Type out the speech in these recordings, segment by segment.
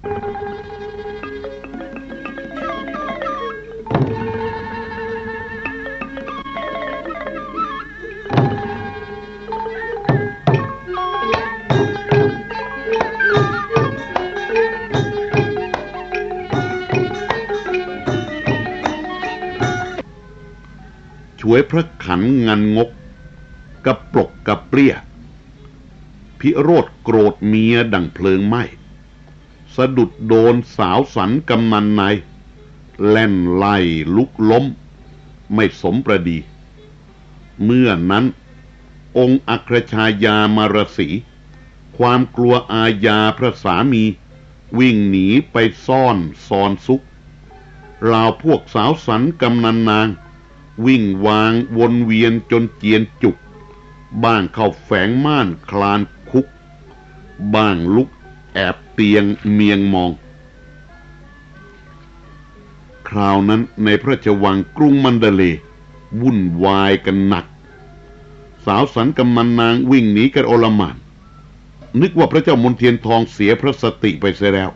ช่วยพระขันงันงกกระปลกกระเปรี้ย พิโรธโกรธเมียดังเพลิงไหม้ สะดุดโดนสาวสันกำนันใน แล่นไล่ลุกล้ม ไม่สมประดี เมื่อนั้น องค์อัครชายามารสีความกลัวอาญาพระสามี วิ่งหนีไปซ่อนซอนซุกราวพวกสาวสันกำนันนาง วิ่งวางวนเวียนจนเจียนจุก บ้างเข้าแฝงม่านคลานคุก บ้างลุก แอบเตียงเมียงมอง คราวนั้นในพระราชวังกรุงมันเดเล วุ่นวายกันหนัก สาวสันกำมันนางวิ่งหนีกันโอลมาน นึกว่าพระเจ้ามนเทียนทองเสียพระสติไปเสียแล้ว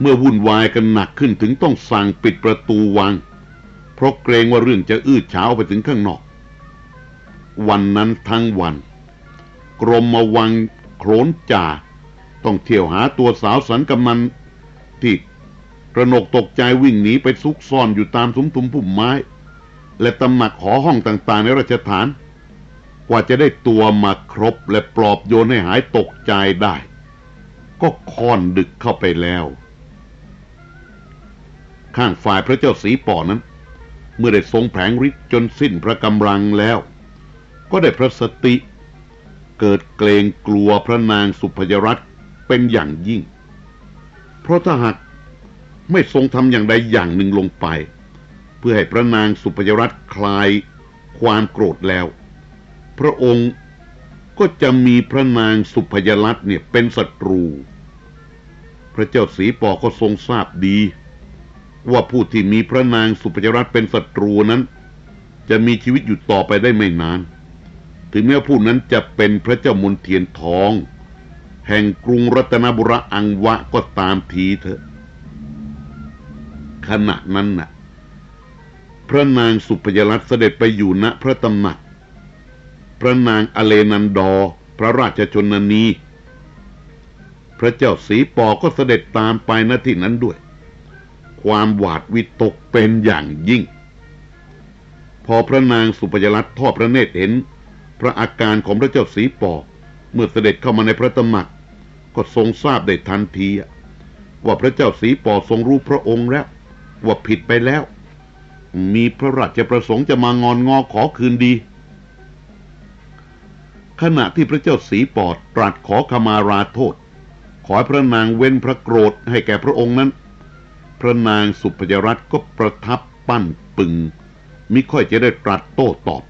เมื่อวุ่นวายกันหนักขึ้นถึงต้องสั่งปิดประตูวัง เพราะเกรงว่าเรื่องจะอื้อฉาไปถึงข้างนอก วันนั้นทั้งวันกรมมาวัง โขนจ่า ต้องเที่ยวหาตัวสาวสันกำมันที่ระหนกตกใจวิ่งหนีไปซุกซ่อนอยู่ตามสุมทุมพุ่มไม้ และตำหนักหอห้องต่างๆในราชฐาน กว่าจะได้ตัวมาครบและปลอบโยนให้หายตกใจได้ ก็ค่อนดึกเข้าไปแล้ว ข้างฝ่ายพระเจ้าสีป่อนั้น เมื่อได้ทรงแผงฤทธิ์จนสิ้นพระกำลังแล้ว ก็ได้พระสติ เกิดเกรงกลัวพระนางสุพยรัตน์เป็นอย่างยิ่ง เพราะถ้าหากไม่ทรงทำอย่างใดอย่างหนึ่งลงไป เพื่อให้พระนางสุพยรัตน์คลายความโกรธแล้ว พระองค์ก็จะมีพระนางสุพยรัตน์เนี่ยเป็นศัตรู พระเจ้าสีปอก็ทรงทราบดี ว่าผู้ที่มีพระนางสุพยรัตน์เป็นศัตรูนั้น จะมีชีวิตอยู่ต่อไปได้ไม่นาน ถึงแม้ผู้นั้นจะเป็นพระเจ้ามนเทียนทอง แห่งกรุงรัตนบุรีอังวะก็ตามทีเถอะ ขณะนั้นน่ะ พระนางสุพยรัตน์เสด็จไปอยู่ณพระตำหนัก พระนางอเลนันดอ พระราชชนนี พระเจ้าสีปอก็เสด็จตามไปณที่นั้นด้วย ความหวาดวิตกเป็นอย่างยิ่ง พอพระนางสุพยรัตน์ทอดพระเนตรเห็น พระอาการของพระเจ้าสีปอเมื่อเสด็จเข้ามาในพระตำหนัก ก็ทรงทราบได้ทันทีว่าพระเจ้าสีปอทรงรู้พระองค์แล้ว ว่าผิดไปแล้ว มีพระราชประสงค์จะมางอนงอขอคืนดี ขณะที่พระเจ้าสีปอดตรัสขอขมาราโทษ ขอพระนางเว้นพระโกรธให้แก่พระองค์นั้น พระนางสุพยรัตน์ก็ประทับปั้นปึงมิค่อยจะได้ตรัสโต้ตอบ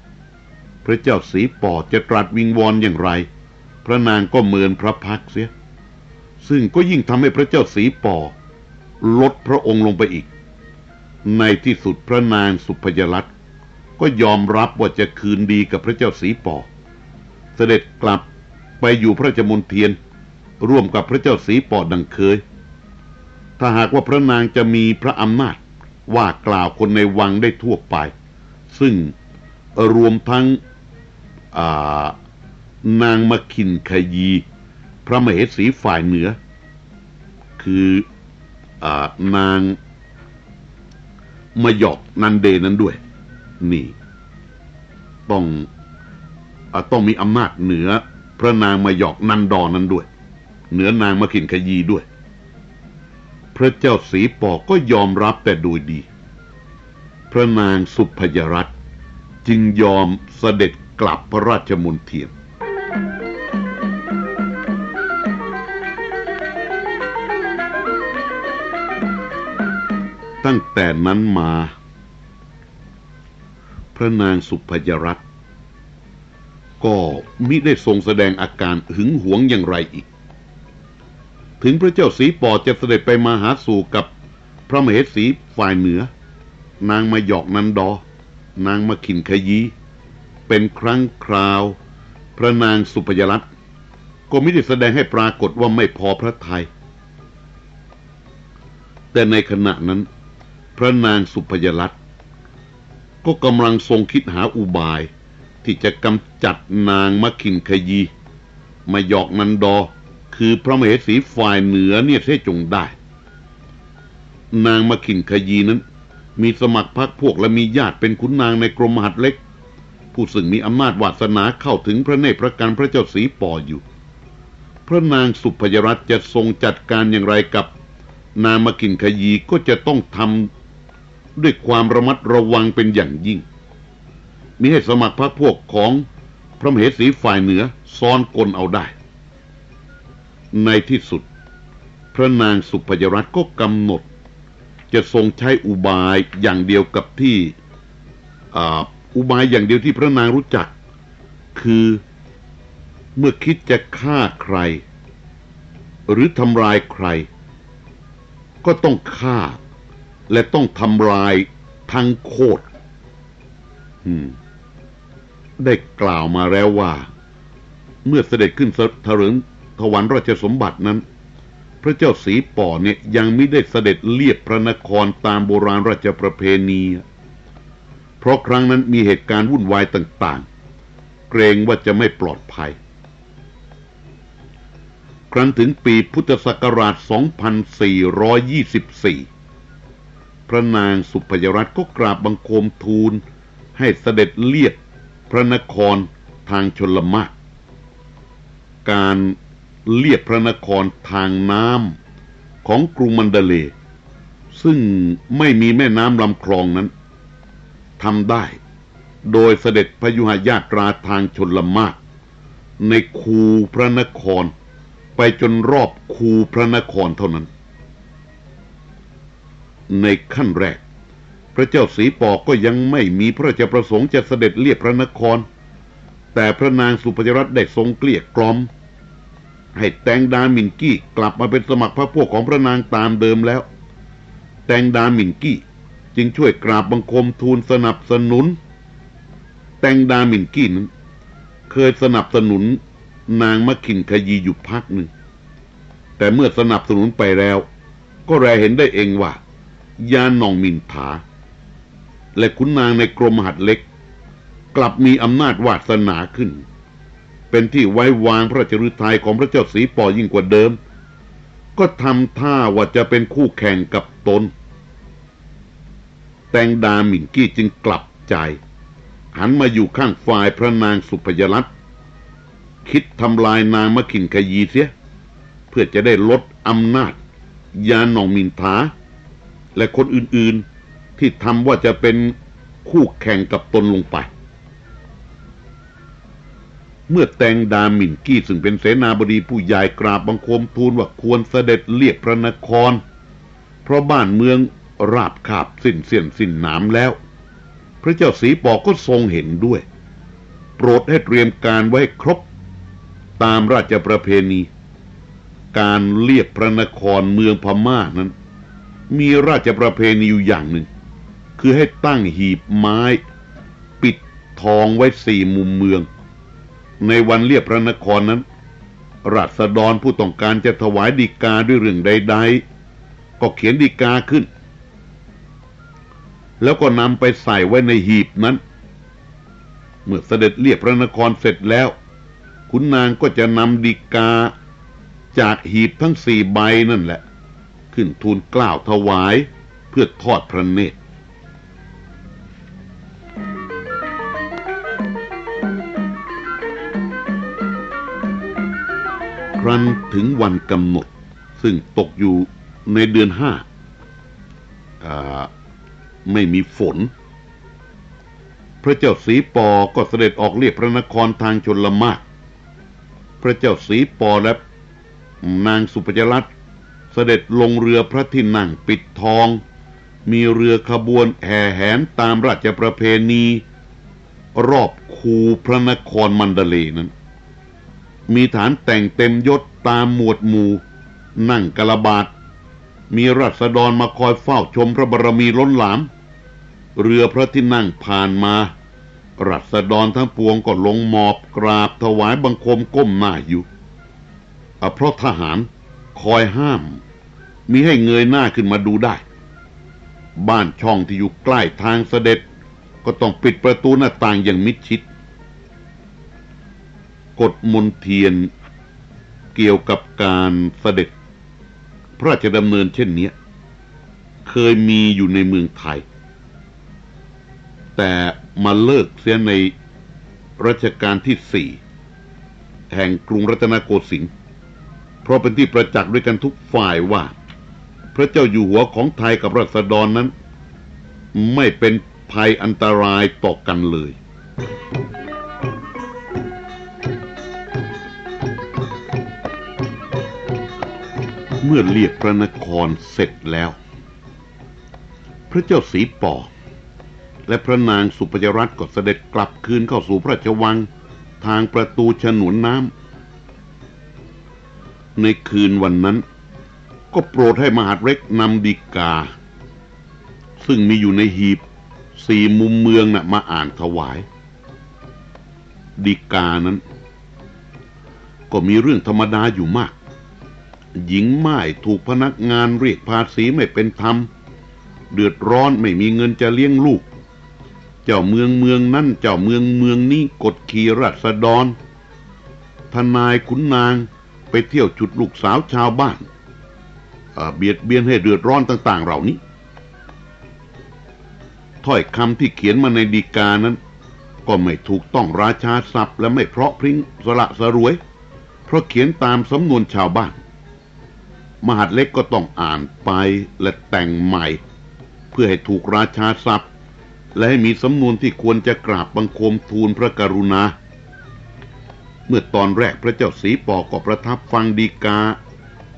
ระเจ้าสีปอดจะตรัสวิงวอนอย่างไร พระนางก็เมินพระพักเสีย ซึ่งก็ยิ่งทำให้พระเจ้าสีปอลดพระองค์ลงไปอีก ในที่สุดพระนางสุพยรัตน์ก็ยอมรับว่าจะคืนดีกับพระเจ้าสีปอ เสด็จกลับไปอยู่พระราชมนเทียน ร่วมกับพระเจ้าสีปอดังเคย ถ้าหากว่าพระนางจะมีพระอำนาจว่ากล่าวคนในวังได้ทั่วไป ซึ่งรวมทั้ง นางมคินขยี พระมเหสีฝ่ายเหนือ คืออนางมาหยอกนันเดนั้นด้วย นี่ ต้องอต้องมีอำนาจเหนือ พระนางมาหยอกนันดอนั้นด้วย เหนือนางมาขินขยีด้วย พระเจ้าสีปอก็ยอมรับแต่โดยดี พระนางสุพยรัตน์จึงยอมเสด็จ กลับพระราชมนเทียนตั้งแต่นั้นมา พระนางสุพยรัตน์ก็มิได้ทรงแสดงอาการหึงหวงอย่างไรอีก ถึงพระเจ้าสีปอจะเสด็จไปมาหาสู่กับพระมเหสีฝ่ายเหนือ นางมาหยอกนันดอ นางมาขินขยี เป็นครั้งคราว พระนางสุพยรัตน์ก็ไม่ได้แสดงให้ปรากฏว่าไม่พอพระทยัยแต่ในขณะนั้น พระนางสุพยรัตน์ก็กำลังทรงคิดหาอุบาย ที่จะกำจัดนางมคินขยี มาหยอกนันดอ คือพระมเหสีฝ่ายเหนือเนี่ยเสียจงได้ นางมคินขยีนั้น มีสมัครพรรคพวกและมีญาติเป็นขุนนางในกรมมหัดเล็ก ผู้ซึ่งมีอำนาจวาสนาเข้าถึงพระเนตรพระกันพระเจ้าสีปออยู่ พระนางสุพยรัตจะทรงจัดการอย่างไรกับ นางมกินขยีก็จะต้องทำด้วยความระมัดระวังเป็นอย่างยิ่ง มิให้สมัครพรรคพวกของพระมเหสีฝ่ายเหนือซ้อนกลเอาได้ ในที่สุด พระนางสุพยรัตก็กำหนด จะทรงใช้อุบายอย่างเดียวกับที่ อุบายอย่างเดียวที่พระนางรู้จัก คือเมื่อคิดจะฆ่าใคร หรือทำลายใคร ก็ต้องฆ่า และต้องทำลายทั้งโคตรได้กล่าวมาแล้วว่า เมื่อเสด็จขึ้นเถริงถวันราชสมบัตินั้น พระเจ้าสีป่อเนี่ยยังไม่ได้เสด็จเลียบพระนครตามโบราณราชประเพณี เพราะครั้งนั้นมีเหตุการณ์วุ่นวายต่างๆ เกรงว่าจะไม่ปลอดภัย ครั้นถึงปีพุทธศักราช 2424 พระนางสุพยรัตน์ก็กราบบังคมทูล ให้เสด็จเลียบพระนครทางชนลมากการเลียบพระนครทางน้ำของกรุงมันเดเล ซึ่งไม่มีแม่น้ำลำคลองนั้น ทำได้ โดยเสด็จพยุหญาตราทางชนละมากในคูพระนคร ไปจนรอบคูพระนครเท่านั้น ในขั้นแรก พระเจ้าสีปอก็ยังไม่มีพระราชประสงค์จะเสด็จเลียบพระนคร แต่พระนางสุพจรัตได้ทรงเกลี้ยกล่อม ให้แตงดามินกี้กลับมาเป็นสมัครพระพวกของพระนางตามเดิมแล้ว แตงดามินกี้ จึงช่วยกราบบังคมทูลสนับสนุน แตงดามินกี้นั้นเคยสนับสนุนนางมะขินขยีอยู่พักหนึ่ง แต่เมื่อสนับสนุนไปแล้ว ก็แลเห็นได้เองว่า ยานนองมินถาและขุนนางในกรมหัดเล็ก กลับมีอำนาจวาสนาขึ้น เป็นที่ไว้วางพระจราชฤทัยของพระเจ้าสีปอยิ่งกว่าเดิม ก็ทำท่าว่าจะเป็นคู่แข่งกับตน แตงดาหมิ่นกี้จึงกลับใจ หันมาอยู่ข้างฝ่ายพระนางสุพยรัตน์คิดทำลายนางมะขินขยีเสีย เพื่อจะได้ลดอำนาจ ยาหนองมินถาและคนอื่นๆที่ทำว่าจะเป็นคู่แข่งกับตนลงไป เมื่อแตงดาหมิ่นกี้ซึ่งเป็นเสนาบดีผู้ใหญ่กราบบังคมทูลว่าควรเสด็จเลียบพระนคร เพราะบ้านเมือง ราบคาบสิ้นเสียนสิ้นหนามแล้ว พระเจ้าสีปอก็ทรงเห็นด้วย โปรดให้เตรียมการไว้ครบ ตามราชประเพณี การเลียบพระนครเมืองพม่านั้น มีราชประเพณีอยู่อย่างหนึ่ง คือให้ตั้งหีบไม้ ปิดทองไว้สี่มุมเมือง ในวันเลียบพระนครนั้นราษฎรผู้ต้องการจะถวายดีกาด้วยเรื่องใด ๆ ก็เขียนดีกาขึ้น แล้วก็นำไปใส่ไว้ในหีบนั้น เมื่อเสด็จเลียบพระนครเสร็จแล้วคุณนางก็จะนำดีกาจากหีบทั้งสี่ใบนั่นแหละ ขึ้นทูลกล่าวถวายเพื่อทอดพระเนตรครั้นถึงวันกำหนด ซึ่งตกอยู่ในเดือนห้าอ่า ไม่มีฝน พระเจ้าสีปอก็เสด็จออกเรียบพระนครทางชนละมาก พระเจ้าสีปอและนางสุปจรัตน์เสด็จลงเรือพระที่นั่งปิดทอง มีเรือขบวนแห่แหนตามราชประเพณี รอบคูพระนครมันเดเลนั้น มีฐานแต่งเต็มยศตามหมวดหมู่ นั่งกระบาดมีรัษฎรมาคอยเฝ้าชมพระบารมีล้นหลาม เรือพระที่นั่งผ่านมา รัษฎรทั้งปวงก็ลงหมอบกราบถวายบังคมก้มหน้าอยู่เพราะทหารคอยห้ามมีให้เงยหน้าขึ้นมาดูได้ บ้านช่องที่อยู่ใกล้ทางเสด็จ ก็ต้องปิดประตูหน้าต่างอย่างมิดชิด กฎมนเทียนเกี่ยวกับการเสด็จ พระราชดำเนินเช่นนี้ เคยมีอยู่ในเมืองไทย แต่มาเลิกเสียในรัชกาลที่สี่แห่งกรุงรัตนโกสินทร์เพราะเป็นที่ประจักษ์ด้วยกันทุกฝ่ายว่า พระเจ้าอยู่หัวของไทยกับรัษฎรนั้น ไม่เป็นภัยอันตรายต่อกันเลย เมื่อเรียกพระนครเสร็จแล้ว พระเจ้าสีป่อ และพระนางสุปยรัตน์ก็เสด็จกลับคืนเข้าสู่พระราชวัง ทางประตูฉนวนน้ำในคืนวันนั้น ก็โปรดให้มหาดเล็กนำดีกา ซึ่งมีอยู่ในหีบสี่มุมเมืองนะ่ะมาอ่านถวาย ดีกานั้น ก็มีเรื่องธรรมดาอยู่มาก หญิงไม้ถูกพนักงานเรียกภาษีไม่เป็นธรรม เดือดร้อนไม่มีเงินจะเลี้ยงลูก เจ้าเมืองเมืองนั่นเจ้าเมืองเมืองนี้กดขี่รัษฎรทนายขุนนางไปเที่ยวจุดลูกสาวชาวบ้านเบียดเบียนให้เดือดร้อนต่าง ๆ เหล่านี้ ถ้อยคำที่เขียนมาในดีกานั้น ก็ไม่ถูกต้องราชาศัพท์และไม่เพราะพริ้งสละสรวย เพราะเขียนตามสำนวนชาวบ้าน มหาดเล็กก็ต้องอ่านไปและแต่งใหม่ เพื่อให้ถูกราชาศัพท์ และให้มีสำนวนที่ควรจะกราบบังคมทูลพระกรุณา เมื่อตอนแรกพระเจ้าสีปอก็ประทับฟังดีกา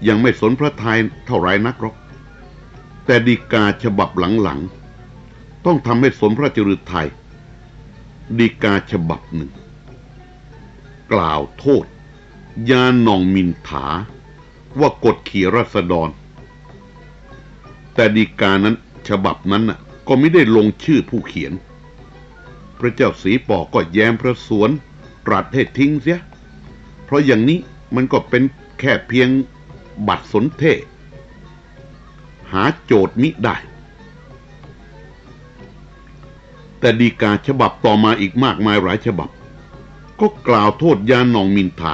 ยังไม่สนพระทัยเท่าไรนักหรอก แต่ดีกาฉบับหลังๆ ต้องทำให้สนพระจริตไทย ดีกาฉบับหนึ่ง กล่าวโทษ ยาหนองมินถา ว่ากดขี่รัษฎรแต่ดีกานั้นฉบับนั้นน่ะ ก็ไม่ได้ลงชื่อผู้เขียน พระเจ้าสีปอก็แย้มพระสวนตรัสให้ทิ้งเสีย เพราะอย่างนี้มันก็เป็นแค่เพียงบัตรสนเทหาโจทย์มิได้ แต่ดีกาฉบับต่อมาอีกมากมายหลายฉบับ ก็กล่าวโทษยาหนองมินถา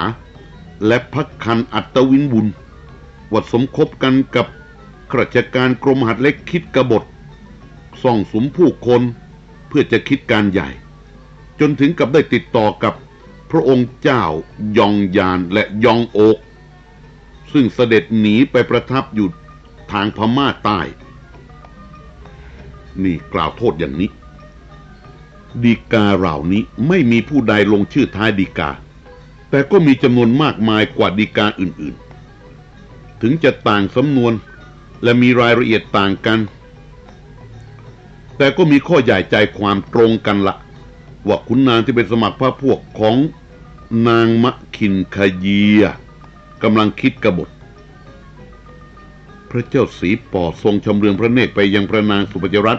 และพักคันอัตวินบุญว่าสมคบกันกับข้าราชการกรมหัดเล็กคิดกบฏ ส่องสมผู้คนเพื่อจะคิดการใหญ่ จนถึงกับได้ติดต่อกับพระองค์เจ้ายองยานและยองโอก ซึ่งเสด็จหนีไปประทับอยู่ทางพม่าใต้ นี่กล่าวโทษอย่างนี้ ดีกาเหล่านี้ไม่มีผู้ใดลงชื่อท้ายดีกา แต่ก็มีจำนวนมากมายกว่าดีกาอื่นๆ ถึงจะต่างสำนวนและมีรายละเอียดต่างกัน แต่ก็มีข้อใหญ่ใจความตรงกันละว่าขุนนางที่เป็นสมัครพระพวกของนางมะขินขยียกำลังคิดกบฏ พระเจ้าสีปอทรงชำเรืองพระเนตรไปยังพระนางสุปจรัต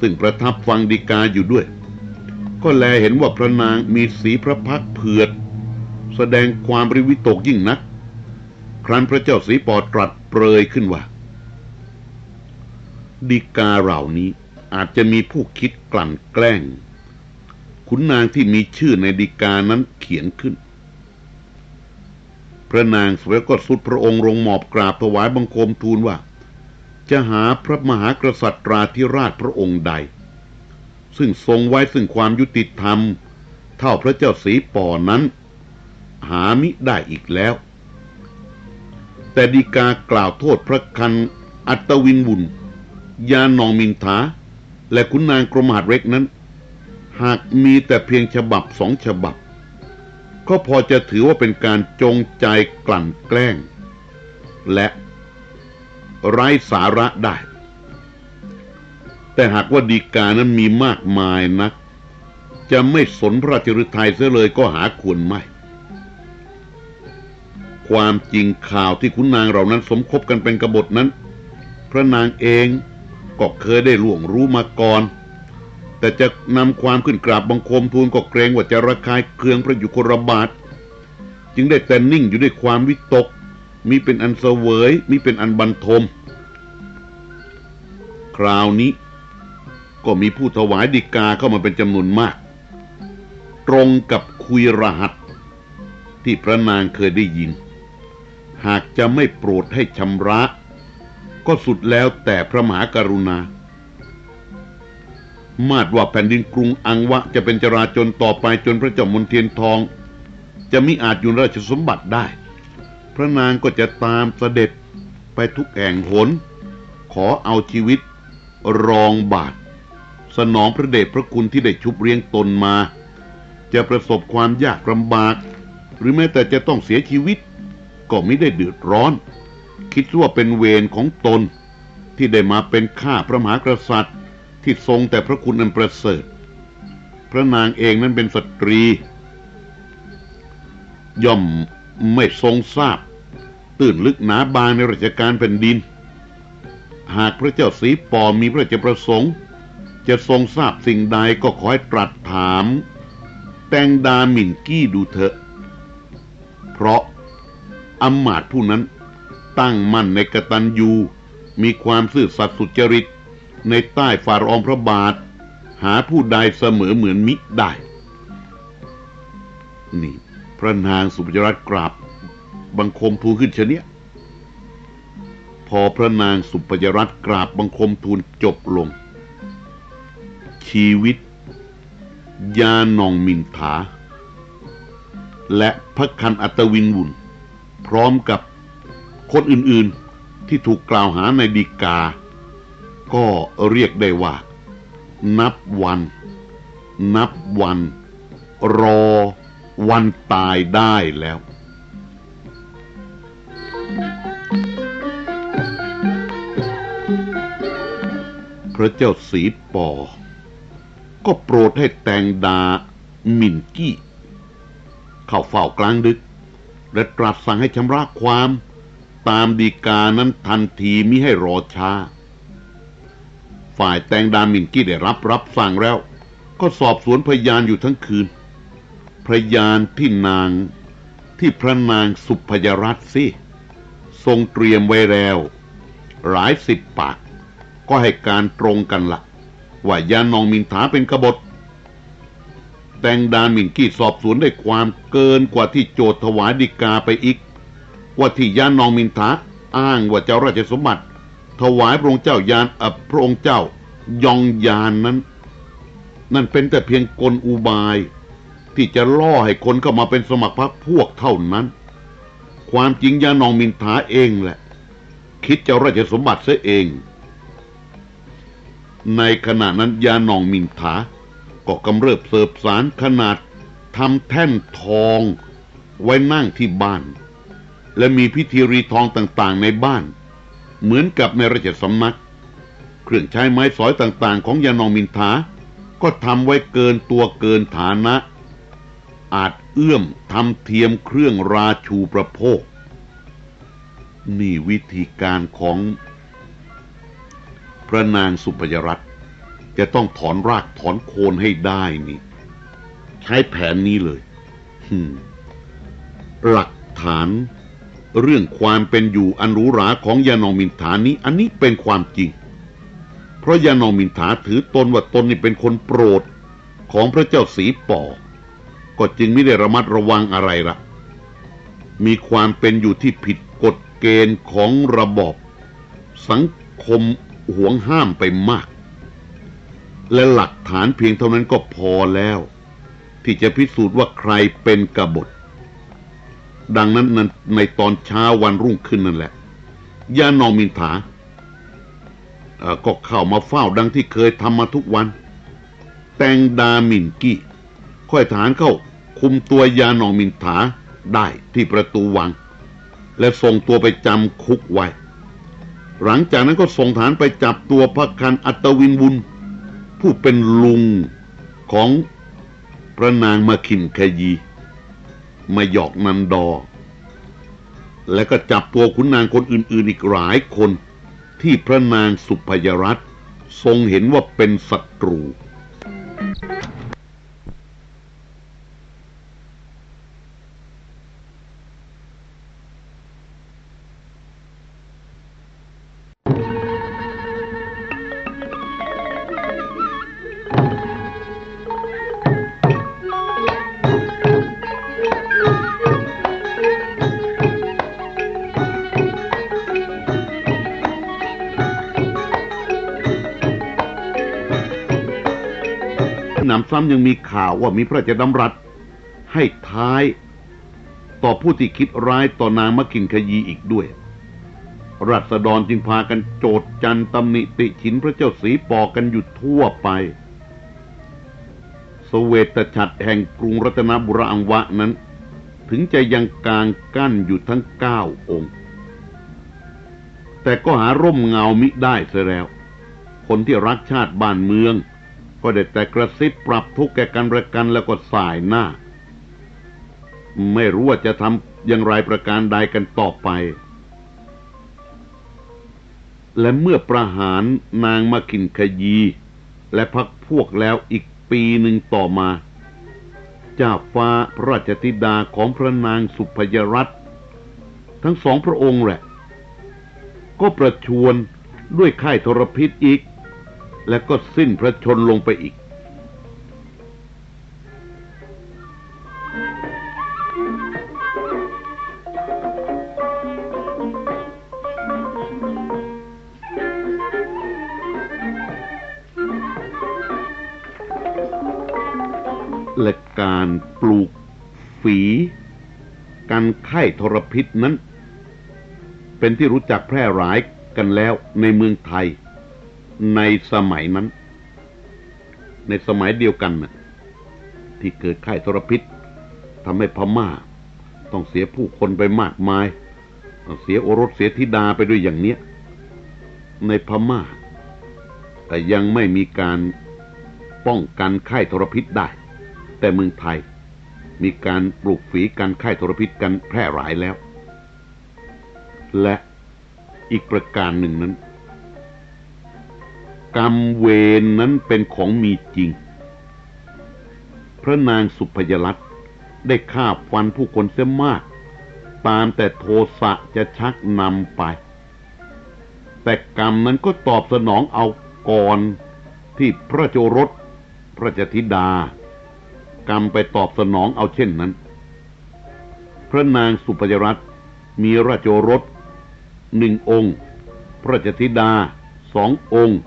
ซึ่งประทับฟังดีกาอยู่ด้วย ก็แลเห็นว่าพระนางมีสีพระพักเผือด แสดงความริวิตกยิ่งนัก ครั้นพระเจ้าสีปอตรัสเปรยขึ้นว่าดีกาเหล่านี้ อาจจะมีผู้คิดกลั่นแกล้งขุนนางที่มีชื่อในดีกานั้นเขียนขึ้น พระนางสวยก็สุดพระองค์ลงหมอบกราบถวายบังคมทูลว่า จะหาพระมหากษัตราธิราชพระองค์ใด ซึ่งทรงไว้ซึ่งความยุติธรรม เท่าพระเจ้าสีป่อนั้น หามิได้อีกแล้ว แต่ดีกากล่าวโทษพระคันอัตวินบุญยานองมินถา และคุณนางกรมหาดเล็กนั้น หากมีแต่เพียงฉบับสองฉบับ ก็พอจะถือว่าเป็นการจงใจกลั่นแกล้ง และไร้สาระได้ แต่หากว่าดีกานั้นมีมากมายนัก จะไม่สนพระราชฤทัยเสียเลยก็หาควรไม่ ความจริงข่าวที่คุณนางเหล่านั้นสมคบกันเป็นกบฏนั้น พระนางเอง ก็เคยได้ล่วงรู้มาก่อน แต่จะนำความขึ้นกราบบังคมทูลก็เกรงว่าจะระคายเคืองพระยุคลบาท จึงได้แต่นิ่งอยู่ด้วยความวิตก มีเป็นอันเสวยมีเป็นอันบันทม คราวนี้ก็มีผู้ถวายดีกาเข้ามาเป็นจำนวนมาก ตรงกับคุยรหัส ที่พระนางเคยได้ยิน หากจะไม่โปรดให้ชำระ ก็สุดแล้วแต่พระมหากรุณา มาดว่าแผ่นดินกรุงอังวะจะเป็นจราจนต่อไปจนพระเจ้ามนเทียนทอง จะมิอาจอยู่ราชสมบัติได้ พระนางก็จะตามเสด็จไปทุกแห่งหน ขอเอาชีวิตรองบาท สนองพระเดชพระคุณที่ได้ชุบเรียงตนมา จะประสบความยากลำบาก หรือแม้แต่จะต้องเสียชีวิต ก็ไม่ได้เดือดร้อน คิดว่าเป็นเวรของตน ที่ได้มาเป็นข้าพระมหากษัตริย์ ที่ทรงแต่พระคุณอันประเสริฐ พระนางเองนั้นเป็นสตรี ย่อมไม่ทรงทราบ ตื่นลึกหนาบางในราชการแผ่นดิน หากพระเจ้าสีปอมีพระเจ้าประสงค์ จะทรงทราบสิ่งใดก็ขอให้ตรัสถาม แตงดาหมิ่นกี้ดูเถอะ เพราะอำมาตย์ผู้นั้น ตั้งมั่นในกตัญญูมีความซื่อสัตย์สุจริต ในใต้ฝ่ารองพระบาท หาผู้ใดเสมอเหมือนมิได้ นี่ พระนางสุภจรัตกราบ บังคมทูลขึ้นเชนี้พอพระนางสุภจรัตกราบบังคมทูลจบลง ชีวิต ยานองมินถา และพระคันอัตวินวุ่น พร้อมกับ คนอื่นๆที่ถูกกล่าวหาในดีกา ก็เรียกได้ว่า นับวัน นับวัน รอวันตายได้แล้วพระเจ้าสีปอ ก็โปรดให้แตงดามินกี้ เข้าเฝ้ากลางดึก และตรัสสั่งให้ชำระความ ตามดีกานั้นทันทีมิให้รอช้า ฝ่ายแตงดามินกี้ได้รับรับสั่งแล้ว ก็สอบสวนพยานอยู่ทั้งคืน พยานที่นางที่พระนางสุพยรัตน์สิทรงเตรียมไว้แล้ว หลายสิบปาก ก็ให้การตรงกันละว่ายานองมินถาเป็นกบฏ แตงดาหมินกี้สอบสวนได้ความเกินกว่าที่โจทถวายดีกาไปอีก ว่าที่ยานองมินถาอ้างว่าเจ้าราชสมบัติ ถวายพระองค์เจ้ายานอับพระองค์เจ้ายองยานนั้น นั่นเป็นแต่เพียงกลอุบาย ที่จะล่อให้คนเข้ามาเป็นสมัครพรรคพวกเท่านั้น ความจริงยานองมินถาเองแหละ คิดเจ้าราชสมบัติเสียเอง ในขณะนั้นยานองมินถาก็กำเริบเสิบสารขนาดทำแท่นทองไว้นั่งที่บ้าน และมีพิธีรีทองต่างๆในบ้าน เหมือนกับในราชสำนัก เครื่องใช้ไม้สอยต่างๆ ของยานองมินถาก็ทำไว้เกินตัวเกินฐานะ อาจเอื้อมทำเทียมเครื่องราชูประโภค นี่วิธีการของ พระนางสุพยรัตจะต้องถอนรากถอนโคนให้ได้นี่ ใช้แผนนี้เลยหลักฐาน เรื่องความเป็นอยู่อันหรูหราของยานองมินถานี้อันนี้เป็นความจริง เพราะยานองมินถาถือตนว่าตนนี่เป็นคนโปรดของพระเจ้าสีป่อ ก็จึงไม่ได้ระมัดระวังอะไรละมีความเป็นอยู่ที่ผิดกฎเกณฑ์ของระบอบสังคมห่วงห้ามไปมาก และหลักฐานเพียงเท่านั้นก็พอแล้ว ที่จะพิสูจน์ว่าใครเป็นกบฏ ดังนั้นในตอนเช้าวันรุ่งขึ้นนั่นแหละยานองมินถาก็เข้ามาเฝ้าดังที่เคยทำมาทุกวัน แตงดามินกี้ค่อยฐานเข้าคุมตัวยานองมินถาได้ที่ประตูวัง และส่งตัวไปจำคุกไว้ หลังจากนั้นก็ส่งฐานไปจับตัวพระคันอัตวินวุนผู้เป็นลุงของพระนางมาขินขยี มาหยอกนันดอ และก็จับตัวขุนนางคนอื่น ๆ อีกหลายคนที่พระนางสุพยรัตทรงเห็นว่าเป็นศัตรู ซ้ำยังมีข่าวว่ามีพระราชดำรัส ให้ท้ายต่อผู้ที่คิดร้ายต่อนางมะกินขยีอีกด้วย รัษฎรจึงพากันโจดจันตำหนิติฉินพระเจ้าสีปอกันอยู่ทั่วไปสเวตฉัตรแห่งกรุงรัตนบุรีอังวะนั้น ถึงจะยังกลางกั้นอยู่ทั้งเก้าองค์ แต่ก็หาร่มเงามิได้เสียแล้ว คนที่รักชาติบ้านเมือง ก็ได้แต่กระซิบปรับทุกแก่กันประกันแล้วก็สายหน้า ไม่รู้ว่าจะทำอย่างไรประการใดกันต่อไป และเมื่อประหารนางมากินขยี และพักพวกแล้วอีกปีหนึ่งต่อมา เจ้าฟ้าพระราชธิดาของพระนางสุพยรัตทั้งสองพระองค์แหละ ก็ประชวนด้วยค่ายทรพิษอีก และก็สิ้นพระชนลงไปอีก และการปลูกฝี การไข้ทรพิษนั้น เป็นที่รู้จักแพร่หลายกันแล้วในเมืองไทย ในสมัยนั้น ในสมัยเดียวกันนะที่เกิดไข้ทรพิษทำให้พม่า ต้องเสียผู้คนไปมากมายต้องเสียโอรสเสียธิดาไปด้วยอย่างเนี้ย ในพม่า แต่ยังไม่มีการป้องกันไข้ทรพิษได้ แต่เมืองไทยมีการปลูกฝีการไข้ทรพิษกันแพร่หลายแล้ว และอีกประการหนึ่งนั้น กรรมเวรนนั้นเป็นของมีจริง พระนางสุพยรัตได้ฆ่าฟันผู้คนเสียมาก ตามแต่โทสะจะชักนำไป แต่กรรมนั้นก็ตอบสนองเอาก่อนที่พระโจรส พระจธิดา กรรมไปตอบสนองเอาเช่นนั้น พระนางสุพยรัตมีราชโอรสหนึ่งองค์ พระจธิดาสององค์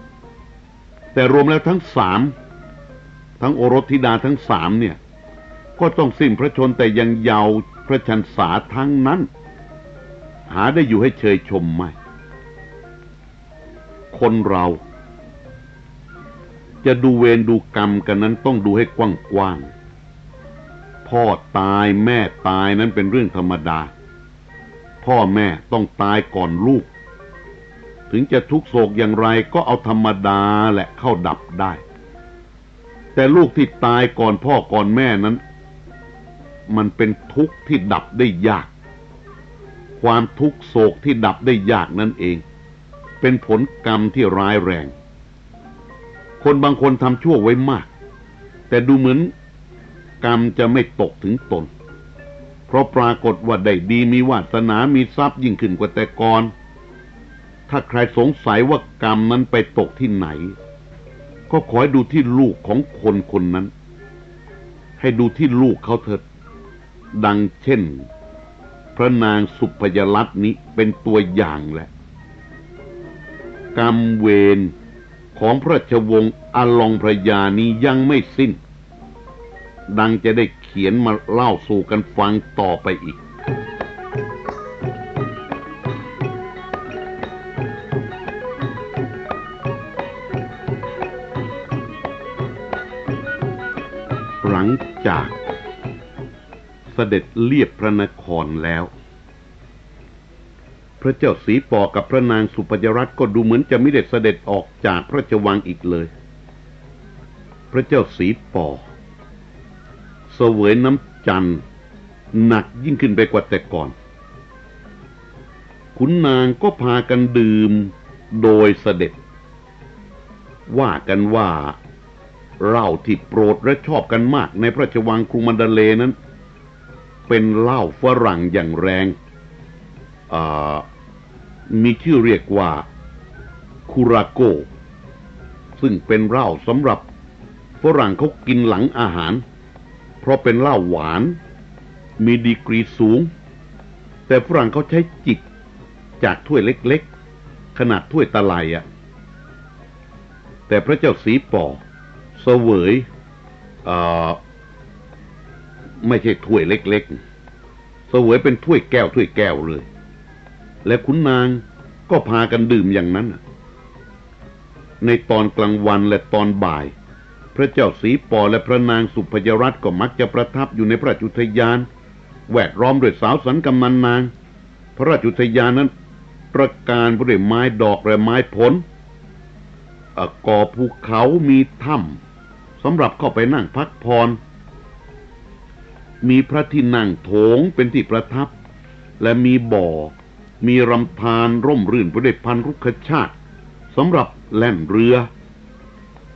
แต่รวมแล้วทั้งสามทั้งโอรสธิดาทั้งสามเนี่ย ก็ต้องสิ้นพระชนแต่ยังเยาวพระชันษาทั้งนั้น หาได้อยู่ให้เชยชมไหมคนเรา จะดูเวรดูกรรมกันนั้นต้องดูให้กว้างๆพ่อตายแม่ตายนั้นเป็นเรื่องธรรมดา พ่อแม่ต้องตายก่อนลูก ถึงจะทุกโศกอย่างไรก็เอาธรรมดาแหละเข้าดับได้ แต่ลูกที่ตายก่อนพ่อก่อนแม่นั้น มันเป็นทุกข์ที่ดับได้ยาก ความทุกโศกที่ดับได้ยากนั่นเอง เป็นผลกรรมที่ร้ายแรง คนบางคนทำชั่วไว้มาก แต่ดูเหมือนกรรมจะไม่ตกถึงตน เพราะปรากฏว่าได้ดีมีวาสนามีทรัพย์ยิ่งขึ้นกว่าแต่ก่อน ถ้าใครสงสัยว่ากรรมนั้นไปตกที่ไหน ก็ขอให้ดูที่ลูกของคนคนนั้น ให้ดูที่ลูกเขาเถิด ดังเช่น พระนางสุพยรัตน์นี้เป็นตัวอย่างแหละกรรมเวรของพระราชวงศ์อลองพระยานี้ยังไม่สิ้น ดังจะได้เขียนมาเล่าสู่กันฟังต่อไปอีก จาก เสด็จเลียบพระนครแล้ว พระเจ้าสีปอกับพระนางสุพยรัตก็ดูเหมือนจะไม่ได้เสด็จออกจากพระราชวังอีกเลย พระเจ้าสีปอเสวยน้ำจันทร์หนักยิ่งขึ้นไปกว่าแต่ก่อน ขุนนางก็พากันดื่มโดยเสด็จ ว่ากันว่า เหล้าที่โปรดและชอบกันมากในพระราชวังกรุงมันดาเลนั้น เป็นเหล้าฝรั่งอย่างแรง มีชื่อเรียกว่าคูราโก ซึ่งเป็นเหล้าสำหรับฝรั่งเขากินหลังอาหาร เพราะเป็นเหล้าหวาน มีดีกรีสูง แต่ฝรั่งเขาใช้จิกจากถ้วยเล็กๆ ขนาดถ้วยตะไลอะแต่พระเจ้าสีปอ เสวยเอ่อไม่ใช่ถ้วยเล็กๆเสวยเป็นถ้วยแก้วถ้วยแก้วเลย และขุนนางก็พากันดื่มอย่างนั้น ในตอนกลางวันและตอนบ่าย พระเจ้าสีปอและพระนางสุพยรัตก็มักจะประทับอยู่ในพระราชุทยาน แวดล้อมด้วยสาวสันกำนันนาง พระราชุทยานนั้นประการด้วยไม้ดอกและไม้ผลก่อภูเขามีถ้ำ สำหรับเข้าไปนั่งพักพรมีพระที่นั่งโถงเป็นที่ประทับ และมีบ่อ มีรำธารร่มรื่นไปด้วยพันรุกขชาติสำหรับแล่นเรือ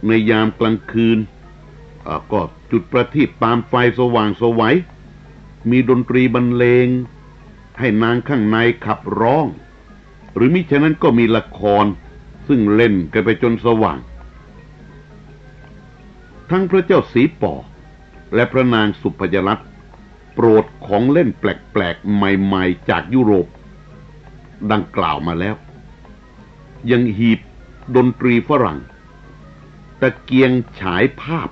ในยามกลางคืนก็จุดประทีปตามไฟสว่างสวัยมีดนตรีบรรเลง ให้นางข้างในขับร้อง หรือมิฉะนั้นก็มีละครซึ่งเล่นกันไปจนสว่าง ทั้งพระเจ้าสีป่อ และพระนางสุพยรัตน์โปรดของเล่นแปลกๆ ใหม่ๆ จากยุโรป ดังกล่าวมาแล้ว ยังหีบดนตรีฝรั่ง ตะเกียงฉายภาพ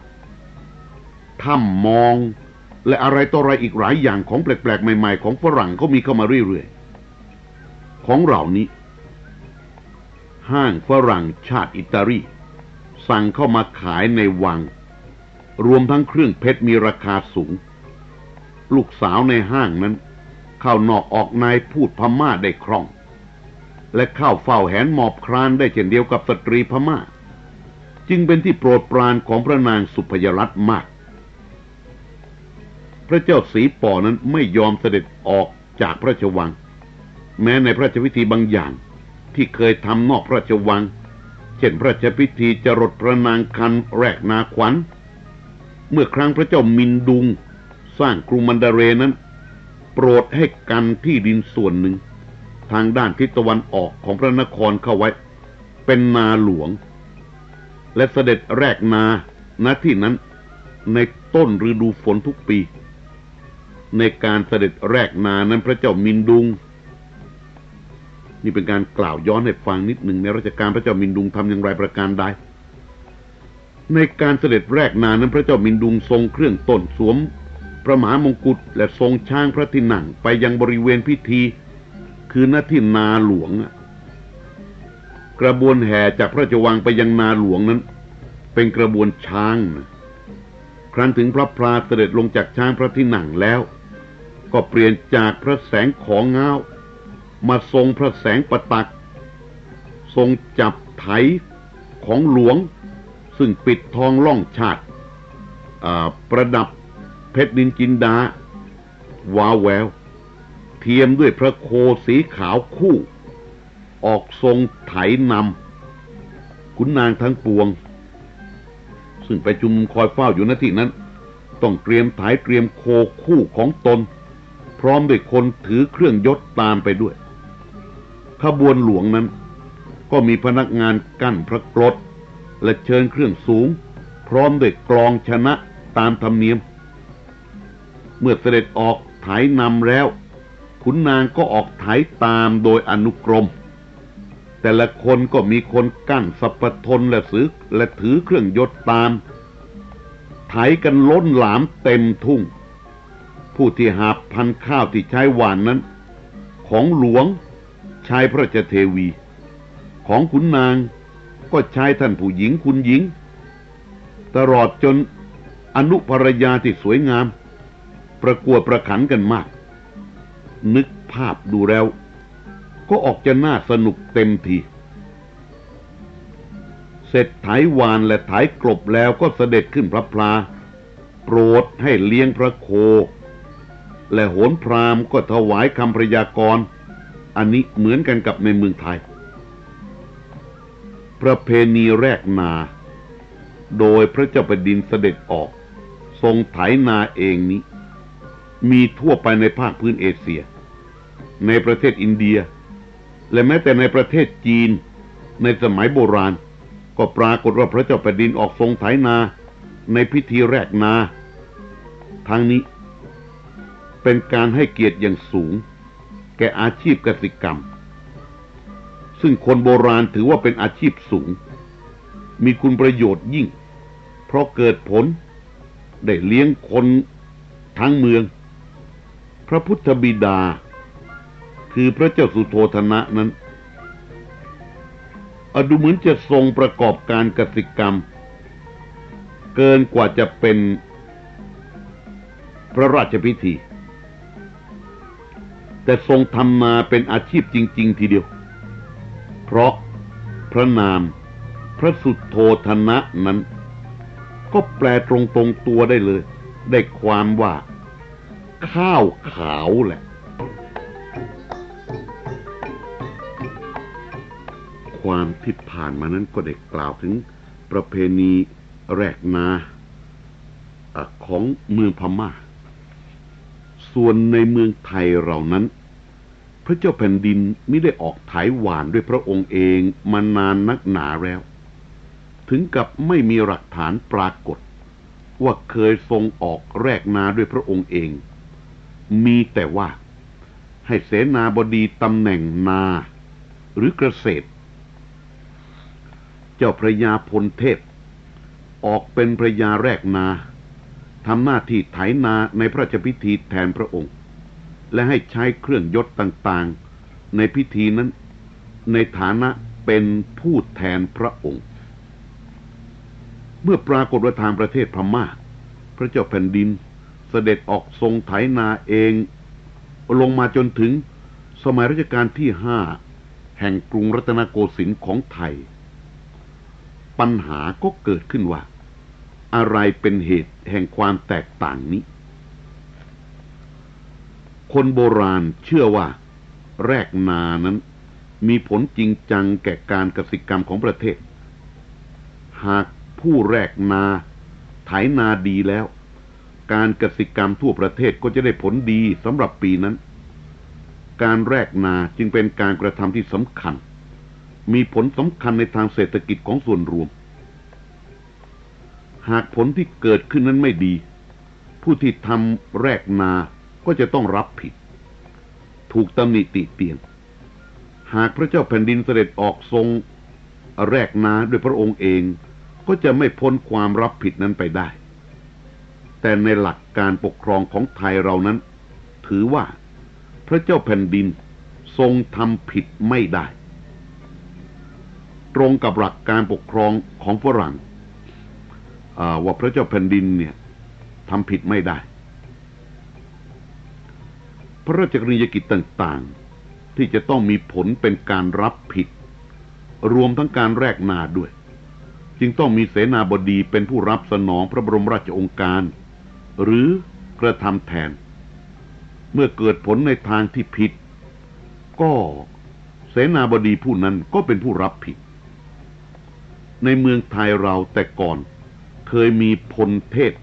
ถ้ำมอง และอะไรต่ออะไรอีกหลายอย่างของแปลกๆ ใหม่ๆ ของฝรั่งเขามีเข้ามาเรื่อยๆ ของเหล่านี้ ห้างฝรั่งชาติอิตาลีสั่งเข้ามาขายในวัง รวมทั้งเครื่องเพชรมีราคาสูง ลูกสาวในห้างนั้น เข้านอกออกในพูดพม่าได้คล่อง และเข้าเฝ้าแหนหมอบครานได้เช่นเดียวกับสตรีพม่า จึงเป็นที่โปรดปรานของพระนางสุพยรัตน์มาก พระเจ้าสีป่อนั้นไม่ยอมเสด็จออกจากพระราชวัง แม้ในพระราชพิธีบางอย่างที่เคยทำนอกพระราชวัง เช่นพระราชพิธีจรดพระนางคันแรกนาขวัญ เมื่อครั้งพระเจ้ามินดุง สร้างกรุงมันดาเรนั้น โปรดให้กันที่ดินส่วนหนึ่ง ทางด้านทิศตะวันออกของพระนครเข้าไว้ เป็นนาหลวง และเสด็จแรกนาณที่นั้นในต้นฤดูฝนทุกปี ในการเสด็จแรกนานั้นพระเจ้ามินดุง นี่เป็นการกล่าวย้อนให้ฟังนิดหนึ่งในราชการพระเจ้ามินดุงทำอย่างไรประการใด ในการเสด็จแรกนานั้นพระเจ้ามินดุงทรงเครื่องต้นสวม พระมหามงกุฎและทรงช้างพระที่นั่งไปยังบริเวณพิธี คือหน้าที่นาหลวง กระบวนแห่จากพระราชวังไปยังนาหลวงนั้น เป็นกระบวนช้างนะครั้นถึงพระพราเสด็จลงจากช้างพระที่นั่งแล้ว ก็เปลี่ยนจากพระแสงของเงามาทรงพระแสงประตัก ทรงจับไถของหลวง ซึ่งปิดทองล่องชาติประดับเพชรดินจินดาวาวแวว เทียมด้วยพระโคสีขาวคู่ ออกทรงไถนำขุนนางทั้งปวง ซึ่งไปจุมคอยเฝ้าอยู่ณที่นั้น ต้องเตรียมไถเตรียมโคคู่ของตน พร้อมด้วยคนถือเครื่องยศตามไปด้วย ขบวนหลวงนั้น ก็มีพนักงานกั้นพระกรด และเชิญเครื่องสูง พร้อมด้วยกลองชนะตามธรรมเนียม เมื่อเสด็จออกไถนำแล้ว ขุนนางก็ออกไถตามโดยอนุกรม แต่ละคนก็มีคนกั้นสัพทนและซื้อและถือเครื่องยศตาม ไถกันล้นหลามเต็มทุ่ง ผู้ที่หาพันข้าวที่ใช้หวานนั้น ของหลวงชายพระเจเทวี ของขุนนาง ก็ใช้ท่านผู้หญิงคุณหญิง ตลอดจนอนุภรยาที่สวยงาม ประกวดประขันกันมาก นึกภาพดูแล้ว ก็ออกจะน่าสนุกเต็มทีเสร็จไถวานและไถกลบแล้วก็เสด็จขึ้นพระพลา โปรดให้เลี้ยงพระโค และโหนพรามก็ถวายคำพยากรณ์อันนี้เหมือนกันกับในเมืองไทย ประเพณีแรกนา โดยพระเจ้าแผ่นดินเสด็จออก ทรงไถนาเองนี้ มีทั่วไปในภาคพื้นเอเชีย ในประเทศอินเดีย และแม้แต่ในประเทศจีน ในสมัยโบราณ ก็ปรากฏว่าพระเจ้าแผ่นดินออกทรงไถนาในพิธีแรกนา ทางนี้เป็นการให้เกียรติอย่างสูง แก่อาชีพกสิกรรม ซึ่งคนโบราณถือว่าเป็นอาชีพสูง มีคุณประโยชน์ยิ่ง เพราะเกิดผล ได้เลี้ยงคนทั้งเมือง พระพุทธบิดา คือพระเจ้าสุโธธนะนั้นอดูเหมือนจะทรงประกอบการกสิกรรม เกินกว่าจะเป็นพระราชพิธี แต่ทรงทำนาเป็นอาชีพจริง ๆ ทีเดียว เพราะพระนาม พระสุโธธนะนั้น ก็แปลตรงตรงตัวได้เลย ได้ความว่า ข้าวขาวแหละ ความที่ผ่านมานั้นก็ได้กล่าวถึงประเพณีแรกนาของเมืองพม่า ส่วนในเมืองไทยเรานั้น พระเจ้าแผ่นดินไม่ได้ออกไถ่หวานด้วยพระองค์เองมานานนักหนาแล้ว ถึงกับไม่มีหลักฐานปรากฏ ว่าเคยทรงออกแรกนาด้วยพระองค์เอง มีแต่ว่า ให้เสนาบดีตำแหน่งนา หรือเกษตร เจ้าพระยาพลเทพ ออกเป็นพระยาแรกนาทำหน้าที่ไถนาในพระราชพิธีแทนพระองค์ และให้ใช้เครื่องยศต่างๆ ในพิธีนั้น ในฐานะเป็นผู้แทนพระองค์ เมื่อปรากฏว่าทางประเทศพม่า พระเจ้าแผ่นดินเสด็จออกทรงไถนาเอง ลงมาจนถึงสมัยรัชกาลที่ห้าแห่งกรุงรัตนโกสินทร์ของไทย ปัญหาก็เกิดขึ้นว่า อะไรเป็นเหตุแห่งความแตกต่างนี้ คนโบราณเชื่อว่า แรกนานั้น มีผลจริงจังแก่การกสิกรรมของประเทศ หากผู้แรกนาไถนาดีแล้ว การกสิกรรมทั่วประเทศก็จะได้ผลดีสำหรับปีนั้น การแรกนาจึงเป็นการกระทำที่สำคัญ มีผลสำคัญในทางเศรษฐกิจของส่วนรวม หากผลที่เกิดขึ้นนั้นไม่ดี ผู้ที่ทำแรกนา ก็จะต้องรับผิด ถูกตำหนิติเตียน หากพระเจ้าแผ่นดินเสด็จออกทรงแรกนาด้วยพระองค์เอง ก็จะไม่พ้นความรับผิดนั้นไปได้ แต่ในหลักการปกครองของไทยเรานั้น ถือว่าพระเจ้าแผ่นดินทรงทำผิดไม่ได้ ตรงกับหลักการปกครองของฝรั่งว่าพระเจ้าแผ่นดินเนี่ยทำผิดไม่ได้ พระราชกรณียกิจต่างๆ ที่จะต้องมีผลเป็นการรับผิด รวมทั้งการแรกนาด้วย จึงต้องมีเสนาบดีเป็นผู้รับสนองพระบรมราชองการ หรือกระทำแทน เมื่อเกิดผลในทางที่ผิด ก็เสนาบดีผู้นั้นก็เป็นผู้รับผิด ในเมืองไทยเราแต่ก่อนเคยมีพลเทพ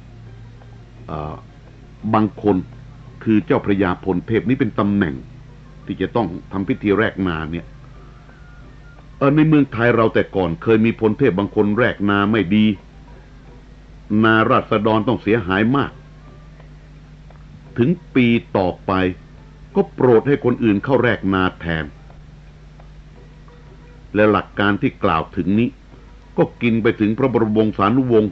บางคน คือเจ้าพระยาพลเทพนี้เป็นตำแหน่ง ที่จะต้องทำพิธีแรกนาเนี่ยเออในเมืองไทยเราแต่ก่อน เคยมีพลเทพบางคนแรกนาไม่ดี นาราษฎรต้องเสียหายมาก ถึงปีต่อไปก็โปรดให้คนอื่นเข้าแรกนาแทน และหลักการที่กล่าวถึงนี้ ก็กินไปถึงพระบรมวงศานุวงศ์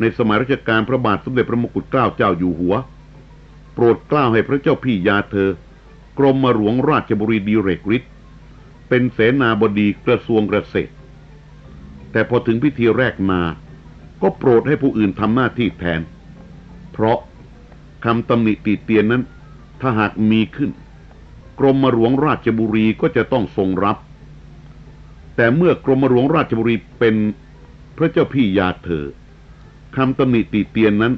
ในสมัยรัชกาลพระบาทสมเด็จพระมงกุฎเกล้าเจ้าอยู่หัว โปรดกล้าให้พระเจ้าพี่ยาเธอ กรมมาหลวงราชบุรีดีเรกฤทธิ์เป็นเสนาบดีกระทรวงเกษตร แต่พอถึงพิธีแรกนาก็โปรดให้ผู้อื่นทำหน้าที่แทน เพราะคำตำหนิตีเตียนนั้น ถ้าหากมีขึ้น กรมมาหลวงราชบุรีก็จะต้องทรงรับ แต่เมื่อกรมหลวงราชบุรีเป็นพระเจ้าพี่ยาเธอคำตำหนิติเตียนนั้น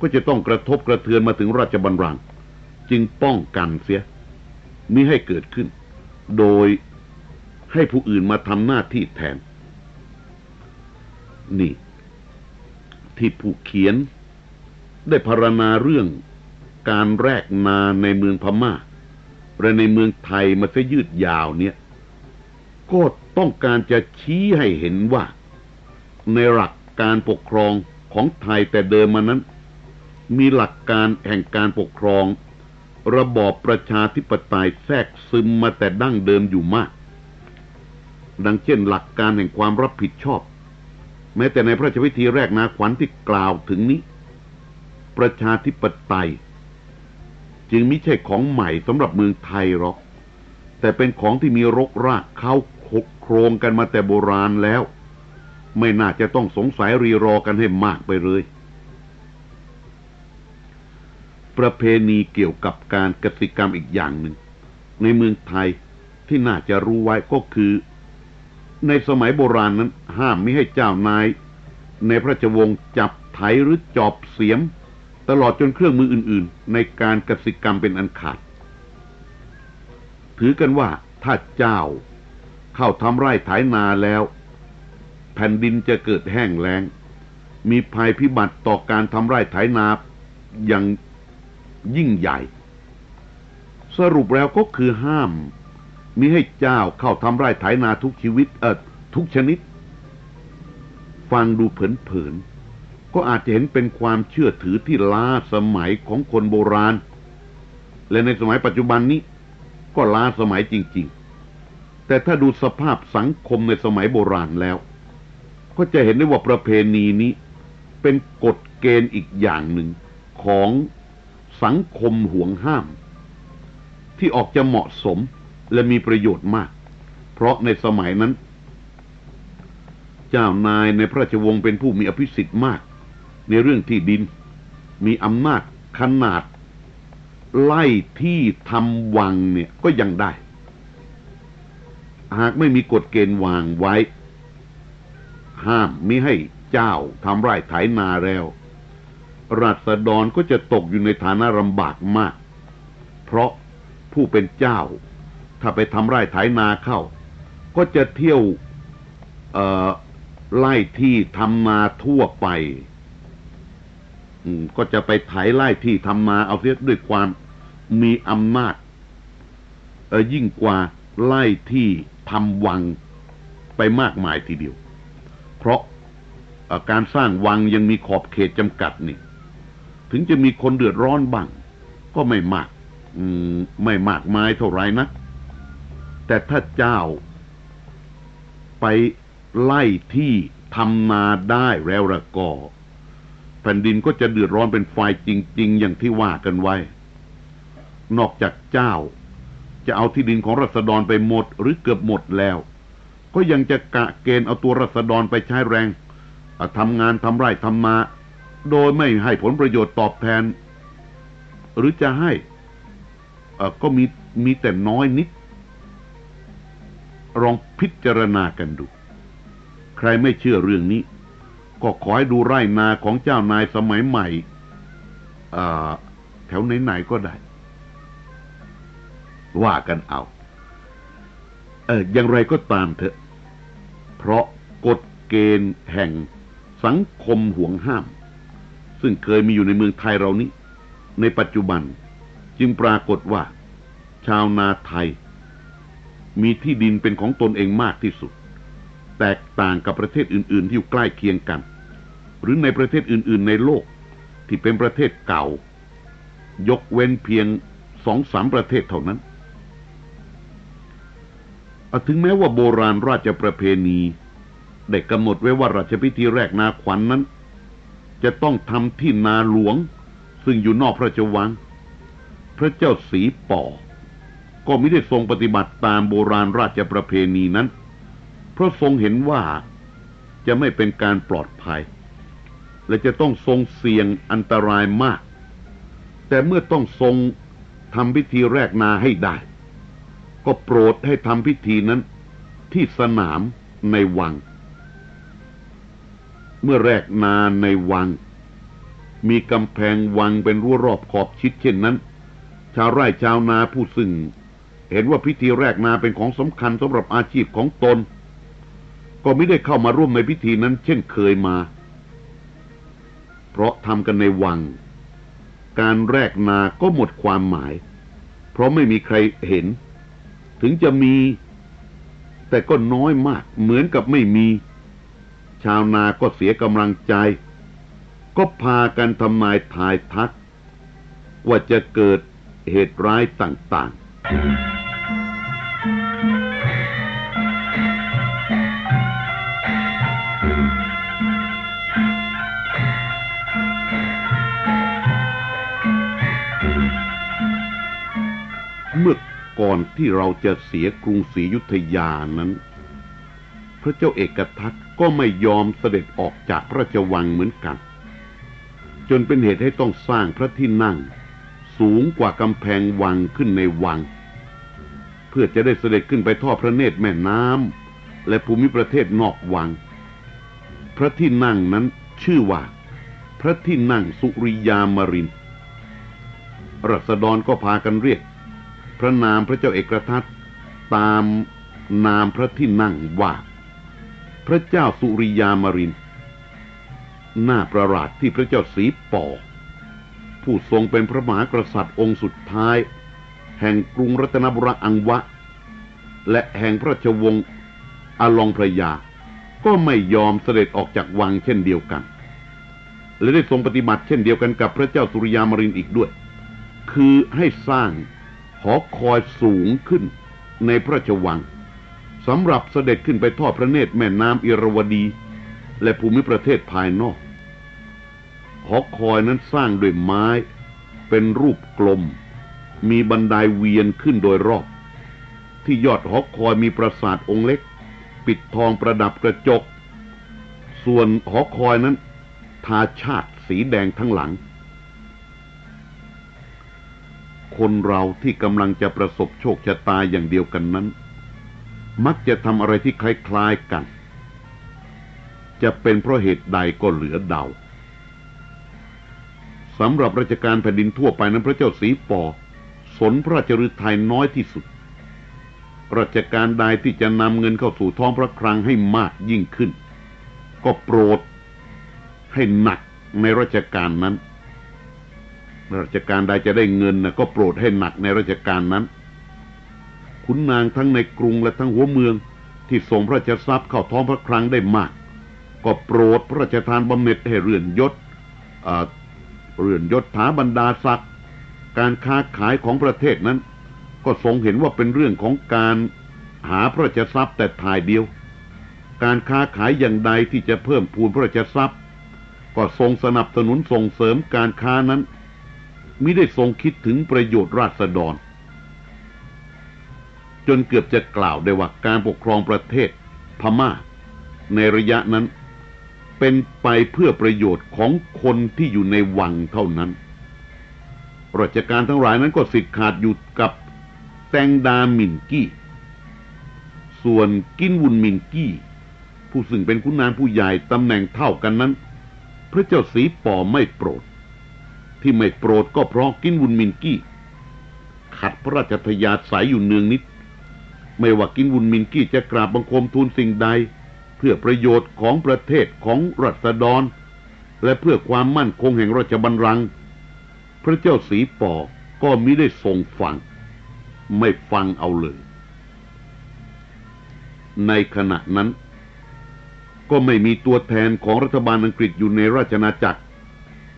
ก็จะต้องกระทบกระเทือนมาถึงราชบัลลังก์จึงป้องกันเสียมิให้เกิดขึ้น โดยให้ผู้อื่นมาทำหน้าที่แทน นี่ ที่ผู้เขียน ได้พรรณนาเรื่องการแรกนาในเมืองพมา่าและในเมืองไทยมาเสยยืดยาวเนี่ย ก็ต้องการจะชี้ให้เห็นว่า ในหลักการปกครองของไทยแต่เดิมมานั้น มีหลักการแห่งการปกครอง ระบอบประชาธิปไตยแทรกซึมมาแต่ดั้งเดิมอยู่มาก ดังเช่นหลักการแห่งความรับผิดชอบ แม้แต่ในพระราชพิธีแรกนาขวัญที่กล่าวถึงนี้ ประชาธิปไตย จึงไม่ใช่ของใหม่สำหรับเมืองไทยหรอก แต่เป็นของที่มีรกรากเข้าโครงกันมาแต่โบราณแล้ว ไม่น่าจะต้องสงสัยรีรอกันให้มากไปเลย ประเพณีเกี่ยวกับการกสิกรรมอีกอย่างหนึ่ง ในเมืองไทยที่น่าจะรู้ไว้ก็คือ ในสมัยโบราณนั้นห้ามไม่ให้เจ้านาย ในพระราชวงศ์จับไถหรือจอบเสียม ตลอดจนเครื่องมืออื่น ๆ ในการกสิกรรมเป็นอันขาด ถือกันว่าถ้าเจ้าเข้าทำไร่ไถนาแล้ว แผ่นดินจะเกิดแห้งแล้ง มีภัยพิบัติต่อการทำไร่ไถนาอย่าง ยิ่งใหญ่ สรุปแล้วก็คือห้ามมิให้เจ้าเข้าทำไร่ไถนาทุกชีวิตเออทุกชนิด ฟังดูเผินๆก็อาจจะเห็นเป็นความเชื่อถือที่ล้าสมัยของคนโบราณ และในสมัยปัจจุบันนี้ ก็ล้าสมัยจริง ๆ แต่ถ้าดูสภาพสังคมในสมัยโบราณแล้ว ก็จะเห็นได้ว่าประเพณีนี้เป็นกฎเกณฑ์อีกอย่างหนึ่งของ สังคมห่วงห้าม ที่ออกจะเหมาะสมและมีประโยชน์มาก เพราะในสมัยนั้น เจ้านายในพระราชวงศ์เป็นผู้มีอภิสิทธิ์มาก ในเรื่องที่ดินมีอำนาจขนาด ไล่ที่ทำวังเนี่ยก็ยังได้ หากไม่มีกฎเกณฑ์วางไว้ ห้ามไม่ให้เจ้าทำไร่ไถนาแล้ว รัษฎรก็จะตกอยู่ในฐานะลำบากมาก เพราะผู้เป็นเจ้า ถ้าไปทำไร่ไถนาเข้า ก็จะเที่ยวไล่ที่ทำนาทั่วไปก็จะไปไถไล่ที่ทำนาเอาเสียด้วยความมีอำนาจยิ่งกว่าไล่ที่ทำวังไปมากมายทีเดียว เพราะการสร้างวังยังมีขอบเขตจำกัดนี่ ถึงจะมีคนเดือดร้อนบ้าง ก็ไม่มากไม่มากมายเท่าไรนะแต่ถ้าเจ้า ไปไล่ที่ทำนาได้แล้วละก็ แผ่นดินก็จะเดือดร้อนเป็นไฟจริง ๆ อย่างที่ว่ากันไว้ นอกจากเจ้า จะเอาที่ดินของรัษฎรไปหมดหรือเกือบหมดแล้ว ก็ยังจะกะเกณฑ์เอาตัวรัษฎรไปใช้แรงทำงานทำไร่ทำนา โดยไม่ให้ผลประโยชน์ตอบแทน หรือจะให้ก็มีมีแต่น้อยนิด ลองพิจารณากันดู ใครไม่เชื่อเรื่องนี้ ก็ขอให้ดูไร่นาของเจ้านายสมัยใหม่แถวไหนๆก็ได้ ว่ากันเอาเอออย่างไรก็ตามเถอะ เพราะกฎเกณฑ์แห่งสังคมห่วงห้าม ซึ่งเคยมีอยู่ในเมืองไทยเรานี้ ในปัจจุบันจึงปรากฏว่า ชาวนาไทย มีที่ดินเป็นของตนเองมากที่สุด แตกต่างกับประเทศอื่น ๆ ที่อยู่ใกล้เคียงกัน หรือในประเทศอื่น ๆ ในโลกที่เป็นประเทศเก่า ยกเว้นเพียงสองสามประเทศเท่านั้นถึงแม้ว่าโบราณราชประเพณีได้กำหนดไว้ว่าราชพิธีแรกนาขวัญนนั้น จะต้องทำที่นาหลวง ซึ่งอยู่นอกพระราชวัง พระเจ้าสีป่อ ก็ไม่ได้ทรงปฏิบัติตามโบราณราชประเพณีนั้น เพราะทรงเห็นว่าจะไม่เป็นการปลอดภัย และจะต้องทรงเสี่ยงอันตรายมาก แต่เมื่อต้องทรงทำพิธีแรกนาให้ได้ ก็โปรดให้ทำพิธีนั้นที่สนามในวัง เมื่อแรกนาในวัง มีกำแพงวังเป็นรั้วรอบขอบชิดเช่นนั้น ชาวไร่ชาวนาผู้ซึ่ง เห็นว่าพิธีแรกนาเป็นของสำคัญสำหรับอาชีพของตน ก็ไม่ได้เข้ามาร่วมในพิธีนั้น เช่นเคยมา เพราะทำกันในวัง การแรกนาก็หมดความหมาย เพราะไม่มีใครเห็น ถึงจะมี แต่ก็น้อยมากเหมือนกับไม่มี ชาวนาก็เสียกำลังใจ ก็พากันทำนายทายทัก ว่าจะเกิดเหตุร้ายต่างๆเมื่อก่อนที่เราจะเสียกรุงศรีอยุธยานั้น พระเจ้าเอกทัตก็ไม่ยอมเสด็จออกจากพระราชวังเหมือนกัน จนเป็นเหตุให้ต้องสร้างพระที่นั่ง สูงกว่ากำแพงวังขึ้นในวัง เพื่อจะได้เสด็จขึ้นไปทอดพระเนตรแม่น้ำและภูมิประเทศนอกวัง พระที่นั่งนั้นชื่อว่า พระที่นั่งสุริยามรินร์รัษฎรก็พากันเรียก พระนามพระเจ้าเอกทัตตามนามพระที่นั่งว่า พระเจ้าสุริยามรินหน้าประหลาดที่พระเจ้าสีป่อผู้ทรงเป็นพระมหากษัตริย์องค์สุดท้าย แห่งกรุงรัตนบุรีอังวะ และแห่งพระราชวงศ์อลองพระยา ก็ไม่ยอมเสด็จออกจากวังเช่นเดียวกัน และได้ทรงปฏิบัติเช่นเดียวกันกับพระเจ้าสุริยามรินอีกด้วย คือให้สร้างหอคอยสูงขึ้นในพระราชวัง สำหรับเสด็จขึ้นไปทอดพระเนตรแม่น้ำอิรวดี และภูมิประเทศภายนอก หอคอยนั้นสร้างด้วยไม้ เป็นรูปกลม มีบันไดเวียนขึ้นโดยรอบ ที่ยอดหอคอยมีปราสาทองค์เล็ก ปิดทองประดับกระจก ส่วนหอคอยนั้น ทาชาติสีแดงทั้งหลัง คนเราที่กำลังจะประสบโชคชะตาอย่างเดียวกันนั้น มักจะทำอะไรที่คล้ายๆกัน จะเป็นเพราะเหตุใดก็เหลือเดาสำหรับราชการแผ่นดินทั่วไปนั้นพระเจ้าสีปอ สนพระราชฤทัยน้อยที่สุด ราชการใดที่จะนำเงินเข้าสู่ท้องพระคลังให้มากยิ่งขึ้น ก็โปรดให้หนักในราชการนั้น ราชการใดจะได้เงินนะก็โปรดให้หนักในราชการนั้น ขุนนางทั้งในกรุงและทั้งหัวเมือง ที่ส่งพระราชทรัพย์เข้าท้องพระคลังได้มาก ก็โปรดพระราชทานบำเหน็จให้เรื่อนยศเรื่อนยศถาบรรดาศักดิ์การค้าขายของประเทศนั้น ก็ทรงเห็นว่าเป็นเรื่องของการหาพระราชทรัพย์แต่ทายเดียว การค้าขายอย่างใดที่จะเพิ่มพูนพระราชทรัพย์ ก็ทรงสนับสนุนส่งเสริมการค้านั้นมิได้ทรงคิดถึงประโยชน์ราษฎร จนเกือบจะกล่าวได้ว่าการปกครองประเทศพม่า ในระยะนั้น เป็นไปเพื่อประโยชน์ของคนที่อยู่ในวังเท่านั้นราชการทั้งหลายนั้นก็สิทธิ์ขาดอยู่กับแตงดามินกี้ ส่วนกินวุนมินกี้ ผู้ซึ่งเป็นคุณนางผู้ใหญ่ตำแหน่งเท่ากันนั้น พระเจ้าสีป่อไม่โปรด ที่ไม่โปรดก็เพราะกินวุนมินกี้ ขัดพระราชทยาสายอยู่เนืองนิด ไม่ว่ากินวุนมินกี้จะกราบบังคมทูลสิ่งใด เพื่อประโยชน์ของประเทศของรัษฎร และเพื่อความมั่นคงแห่งราชบัลลังก์พระเจ้าสีปอก็มิได้ทรงฟัง ไม่ฟังเอาเลย ในขณะนั้น ก็ไม่มีตัวแทนของรัฐบาลอังกฤษอยู่ในราชนาจักร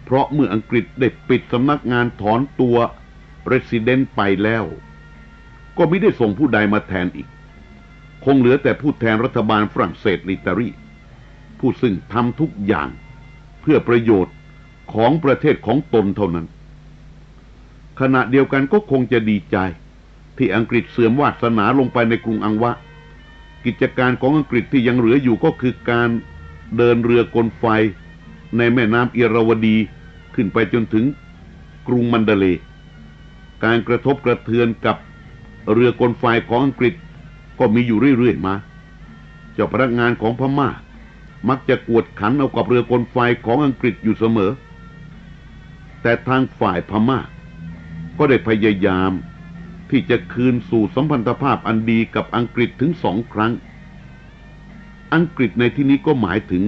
เพราะเมื่ออังกฤษได้ปิดสำนักงานถอนตัวเรสซิเดนต์ไปแล้ว ก็ไม่ได้ส่งผู้ใดมาแทนอีก คงเหลือแต่ผู้แทนรัฐบาลฝรั่งเศสลิตารีผู้ซึ่งทำทุกอย่างเพื่อประโยชน์ของประเทศของตนเท่านั้น ขณะเดียวกันก็คงจะดีใจ ที่อังกฤษเสื่อมวาสนาลงไปในกรุงอังวะ กิจการของอังกฤษที่ยังเหลืออยู่ก็คือการเดินเรือกลไฟในแม่น้ำเอราวดีขึ้นไปจนถึงกรุงมันเดเล การกระทบกระเทือนกับ เรือกลไฟของอังกฤษก็มีอยู่เรื่อยๆมา เจ้าพนักงานของพม่า มักจะกวดขันเอากับเรือกลไฟของอังกฤษอยู่เสมอ แต่ทางฝ่ายพม่า ก็ได้พยายามที่จะคืนสู่สัมพันธภาพอันดีกับอังกฤษถึงสองครั้ง อังกฤษในที่นี้ก็หมายถึง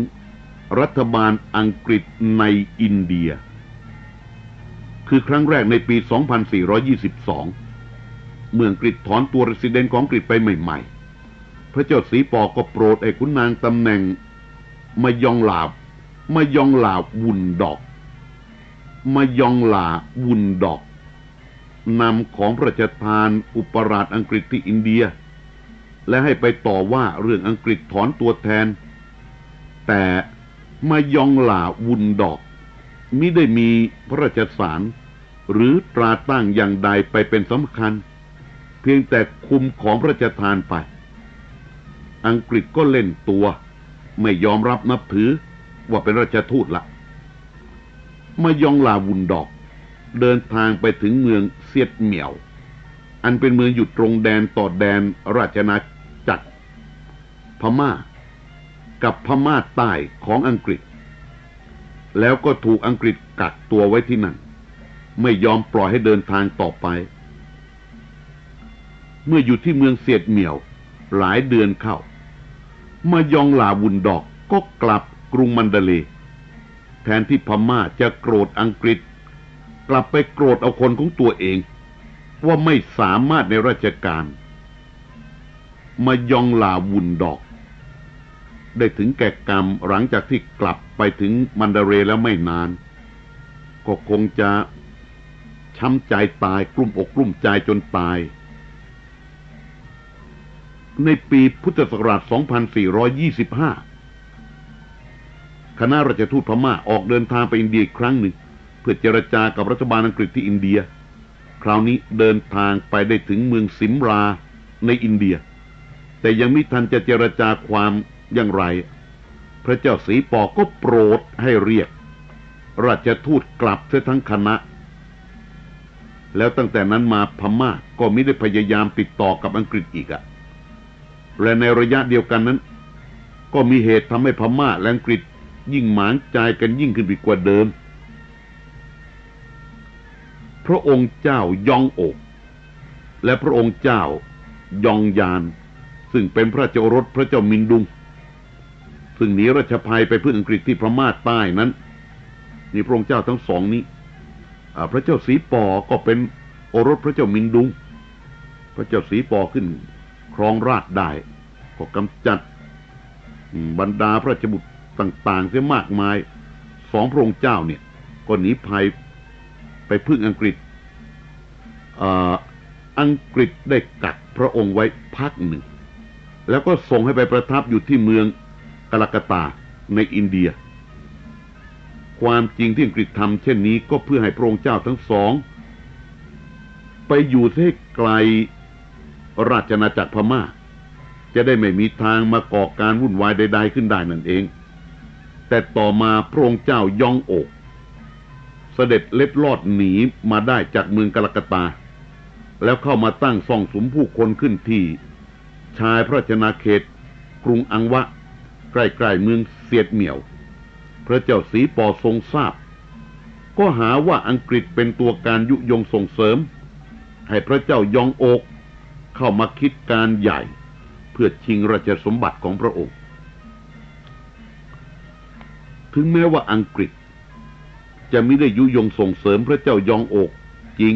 รัฐบาลอังกฤษในอินเดีย คือครั้งแรกในปี 2422 เมื่ออังกฤษถอนตัวรัสเดนของอังกฤษไปใหม่ๆ พระเจ้าสีปอก็โปรดไอ้ขุนนางตำแหน่งมายองลาบมายองลาวุนดอกมายองลาวุนดอกนำของพระราชทานอุปราชอังกฤษที่อินเดีย และให้ไปต่อว่าเรื่องอังกฤษถอนตัวแทน แต่มายองหลาวุนดอกมิได้มีพระราชสารหรือตราตั้งอย่างใดไปเป็นสำคัญ เพียงแต่คุมของพระราชทานไป อังกฤษก็เล่นตัว ไม่ยอมรับนับถือว่าเป็นราชทูตละมายองลาวุนดอก เดินทางไปถึงเมืองเซียดเหมียว อันเป็นเมืองอยู่ตรงแดนต่อแดนราชนาจักรพม่า กับพม่าใต้ของอังกฤษ แล้วก็ถูกอังกฤษกักตัวไว้ที่นั่น ไม่ยอมปล่อยให้เดินทางต่อไป เมื่ออยู่ที่เมืองเสียดเหมียว หลายเดือนเข้ามายองลาวุนดอกก็กลับกรุงมันเดเล แทนที่พม่าจะโกรธอังกฤษ กลับไปโกรธเอาคนของตัวเอง ว่าไม่สามารถในราชการ มายองลาวุนดอก ได้ถึงแก่กรรมหลังจากที่กลับไปถึงมันเดเรแล้วไม่นาน ก็คงจะช้ำใจตายกลุ่มอกกลุ่มใจจนตาย ในปีพุทธศักราช 2425 คณะราชทูตพม่าออกเดินทางไปอินเดียอีกครั้งหนึ่ง เพื่อเจรจากับรัฐบาลอังกฤษที่อินเดีย คราวนี้เดินทางไปได้ถึงเมืองสิมราในอินเดีย แต่ยังไม่ทันจะเจรจาความอย่างไร พระเจ้าสีปอก็โปรดให้เรียก ราชทูตกลับเสียทั้งคณะแล้วตั้งแต่นั้นมาพม่าก็ไม่ได้พยายามติดต่อกับอังกฤษอีกอะ และในระยะเดียวกันนั้น ก็มีเหตุทำให้พม่าและอังกฤษยิ่งหมางใจกันยิ่งขึ้นไปกว่าเดิม พระองค์เจ้ายองอก และพระองค์เจ้ายองยาน ซึ่งเป็นพระเจ้าอรสพระเจ้ามินดุง ซึ่งหนีราชภัยไปเพื่ออังกฤษที่พม่าใต้นั้น นี่พระองค์เจ้าทั้งสองนี้พระเจ้าสีปอก็เป็นโอรสพระเจ้ามินดุง พระเจ้าสีปอขึ้น ครองราชได้ก็กำจัดบรรดาพระราชบุตรต่างๆเสียมากมาย สองพระองค์เจ้าเนี่ย ก็หนีภัยไปพึ่งอังกฤษอังกฤษได้กักพระองค์ไว้พักหนึ่ง แล้วก็ส่งให้ไปประทับอยู่ที่เมืองกาลกตาในอินเดีย ความจริงที่อังกฤษทำเช่นนี้ก็เพื่อให้พระองค์เจ้าทั้งสอง ไปอยู่ที่ไกล ราชนาจักรพม่า จะได้ไม่มีทางมาก่อการวุ่นวายใด ๆ ขึ้นได้นั่นเอง แต่ต่อมาพระองค์เจ้ายองอกเสด็จเล็ดลอดหนีมาได้จากเมืองกลกตา แล้วเข้ามาตั้งซ่องสมผู้คนขึ้นที่ ชายพระชนาเขต กรุงอังวะ ใกล้ๆเมืองเสียดเหมียว พระเจ้าสีปอทรงทราบ ก็หาว่าอังกฤษเป็นตัวการยุยงส่งเสริม ให้พระเจ้ายองโอก เข้ามาคิดการใหญ่ เพื่อชิงราชสมบัติของพระองค์ ถึงแม้ว่าอังกฤษ จะไม่ได้ยุยงส่งเสริมพระเจ้ายองโอกจริง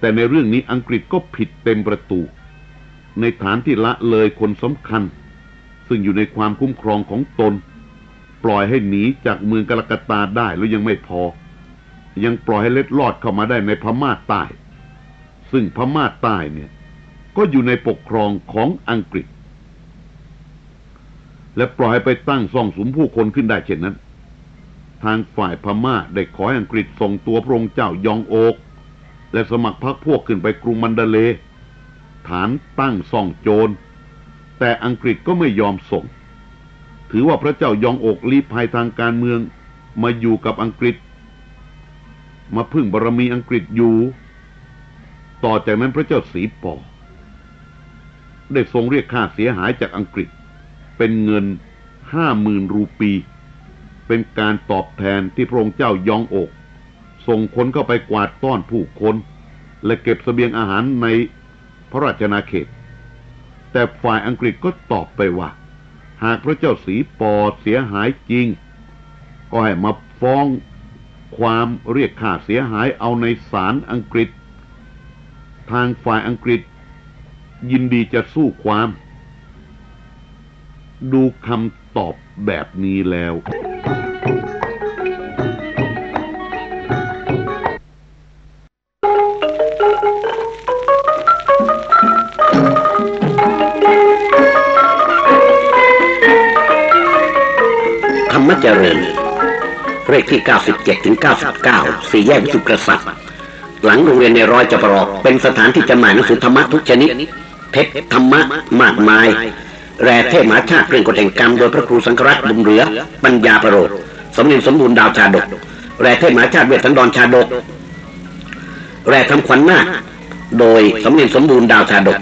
แต่ในเรื่องนี้อังกฤษก็ผิดเต็มประตู ในฐานที่ละเลยคนสำคัญ ซึ่งอยู่ในความคุ้มครองของตน ปล่อยให้หนีจากเมืองกาลกตาได้แล้วยังไม่พอ ยังปล่อยให้เล็ดลอดเข้ามาได้ในพม่าใต้ ซึ่งพม่าใต้เนี่ย ก็อยู่ในปกครองของอังกฤษ และปล่อยไปตั้งซ่องสุมผู้คนขึ้นได้เช่นนั้น ทางฝ่ายพม่าได้ขอให้อังกฤษส่งตัวพระองค์เจ้ายองโอกและสมัครพรรคพวกขึ้นไปกรุงมันเดเล ฐานตั้งซ่องโจร แต่อังกฤษก็ไม่ยอมส่ง ถือว่าพระเจ้ายองโอกลีภัยทางการเมืองมาอยู่กับอังกฤษ มาพึ่งบารมีอังกฤษอยู่ ต่อจากนั้นพระเจ้าสีปอ ได้ทรงเรียกค่าเสียหายจากอังกฤษ เป็นเงินห้าหมื่นรูปี เป็นการตอบแทนที่พระองค์เจ้ายองอก ส่งคนเข้าไปกวาดต้อนผู้คน และเก็บสเสบียงอาหารในพระราชนาเขต แต่ฝ่ายอังกฤษก็ตอบไปว่า หากพระเจ้าสีปอเสียหายจริง ก็ให้มาฟ้องความเรียกค่าเสียหายเอาในศาลอังกฤษ ทางฝ่ายอังกฤษ ยินดีจะสู้ความ ดูคำตอบแบบนี้แล้ว ธรรมเจริญเลขที่ 97ถึง99 สี่แยกสุกษัตริย์หลังโรงเรียนในร้อยจปรเป็นสถานที่จำหน่ายหนังสือธรรมะทุกชนิด เพชรธรรมะมากมาย แร่เทพมหาชาติเรื่องกฎแห่งกรรมโดยพระครูสังฆรัตน์บุญเหลือ ปัญญาประโรดสมเด็จสมบูรณ์ดาวชาดก แร่เทพมหาชาติเวทสันดรชาดก แร่ทำขวัญนาคโดยสมเด็จสมบูรณ์ดาวชาดก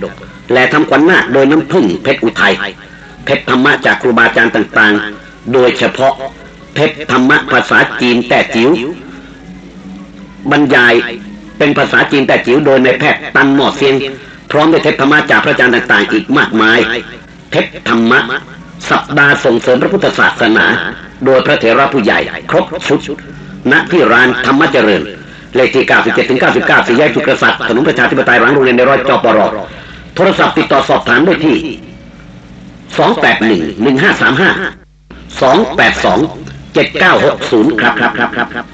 แร่ทำขวัญนาคโดยน้ำพึ่งเพชรอุทัย เพชรธรรมะจากครูบาอาจารย์ต่างๆ โดยเฉพาะเพชรธรรมะภาษาจีนแต่จิ๋วบรรยายเป็นภาษาจีนแต่จิ๋วโดยในแพทย์ตันหมอเซียง พร้อมด้วยเทพธรรมะจากพระอาจารย์ต่างๆ อีกมากมาย เทพธรรมะ สัปดาห์ส่งเสริมพระพุทธศาสนา โดยพระเถระผู้ใหญ่ ครบชุดณที่ร้านธรรมเจริญเลขที่97ถึง99สี่แยกจุกษัตริย์ถนนประชาธิปไตยหลังโรงเรียนในร้อยจอปรโทรศัพท์ติดต่อสอบถามได้ที่ 281 1535 282 7960 ครับครับครับครับ